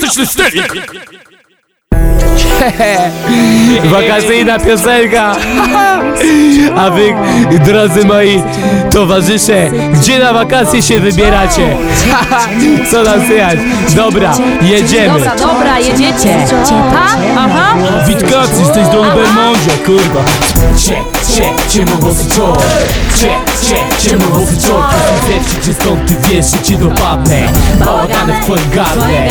klasyczny stylik! Wakacyjna piosenka A wy, drodzy moi towarzysze Gdzie na wakacje się wybieracie? Co nam słychać? Dobra, jedziemy Dobra, dobra, jedziecie. Ha? Aha. Witkacy z tej strony Belmondzie, kurwa Cie, cie, ciemno włosy czor Cie, cie, ciemno włosy czor Zepsi cię stąd, ty wiesz, że cię dopadnę Bałagany w twoim gardle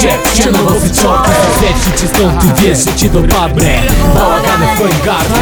cie, ciemno włosy czor Zepsi cię stąd, ty wiesz, że cię dopadnę? Bałagany w twoim gardle.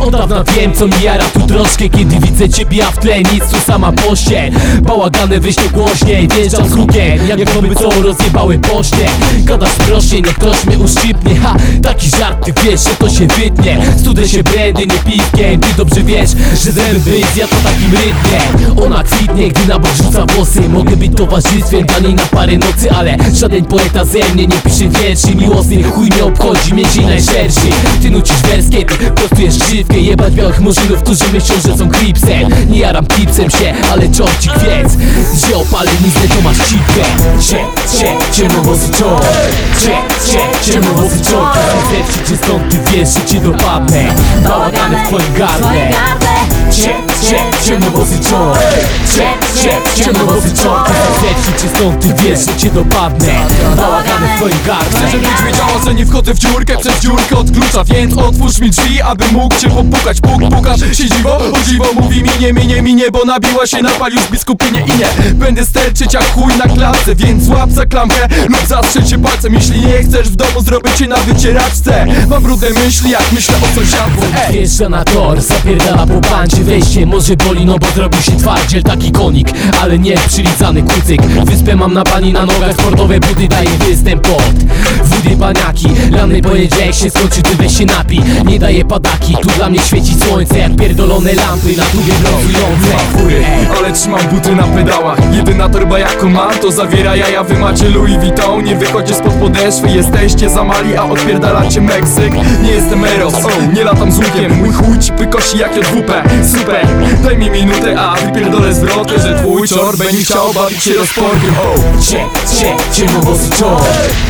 Od dawna wiem co mi jara. Tu troszkę Kiedy widzę ciebie, a w tle nic tu sama poście. Bałagane wyjść to głośniej Wjeżdżam z hukiem, jak bomby co rozjebały poście. Gadasz proszę, niech ktoś mnie uszczypnie. Ha, taki żart, ty wiesz, że to się wytnie. Studę się brandy, nie piwkiem. Ty dobrze wiesz, że zęby wyjść ja to takim rytmie. Ona kwitnie, gdy na bok rzuca włosy. Mogę być towarzystwem dla niej na parę nocy Ale żaden poeta ze mnie nie pisze wierszy. Miłosny chuj mnie obchodzi, się najszerszy Ty nucisz wers, kiedy prostujesz krzywkę Jebać białych murzynów, którzy myślą, że są klipsem Nie jaram klipsem się, ale czorci kwiec Że opalę nic, to masz cipkę Cie, cie, ciemnowłosy czor Cie, cie, ciemnowłosy czor Zepsi cię stąd, ty wiesz, że cię dopadnę. Bałagany w twoim gardle. Cie, cie, ciemnowłosy czor Cie, cie, ciemnowłosy czor Zepsi cię stąd, ty wiesz, że cię dopadnę? Bałagany w twoim gardle Żebyś wiedziała, że nie wchodzę w dziurkę przez dziurkę od klucza Więc otwórz mi drzwi, aby mógł cię popukać. Puk, pukasz się dziwo, o dziwo mówi minie, minie, minie Bo nabiła się na pal już biskupinie i nie. Będę sterczyć jak chuj na klatce Więc łap za klamkę lub zastrzel się palcem. Jeśli nie chcesz w domu, zrobię cię na wycieraczce. Mam brudne myśli, jak myślę o sąsiadku. Ej! Wjeżdża na tor, zapierdala po bandzie. Wejście może boli, no bo zrobił się twardziel Taki konik, ale nie przylizany Wyspę mam na pani na nogach Sportowe budy daje występ pod Wody baniaki, lany pojedzie jak się skończy Ty weź się napi, nie daje padaki. Tu dla mnie świeci słońce jak pierdolone lampy. Na tubie brązujące Fury, ale trzymam buty na pedałach. Jedyna torba jaką mam to zawiera jaja. Wy macie Louis Vuitton, nie wychodźcie spod podeszwy. Jesteście za mali, a odpierdalacie Meksyk. Nie jestem Eros, nie latam z łukiem. Mój chuj ci pykosi jak JWP Super, daj mi minutę, a wypierdolę zwrotę Że twój czor będzie chciał bawić się rozporkiem oh. Cie, cie, ciemnowłosy czor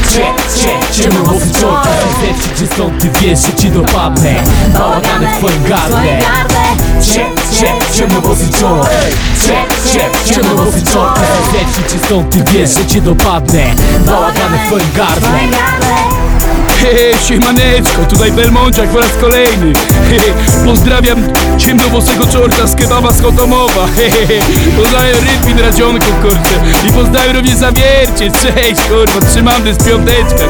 Cie, cie, ciemnowłosy czor Zepsi cię stąd, ty wiesz, że cię dopadnę Bałagany w twoim gardle. Cie, cie, ciemnowłosy czor Cie, cie, ciemnowłosy czor Zepsi cię stąd, ty wiesz, że cię dopadnę Bałagany w twoim gardle siemaneczko, tutaj Belmąciak po raz kolejny. Pozdrawiam ciemnowłosego czorta z kebaba z Chotomowa pozdrawiam rytmin radzionków, kurczę. I pozdrawiam również zawiercie, cześć, kurwa, trzymamy z piąteczka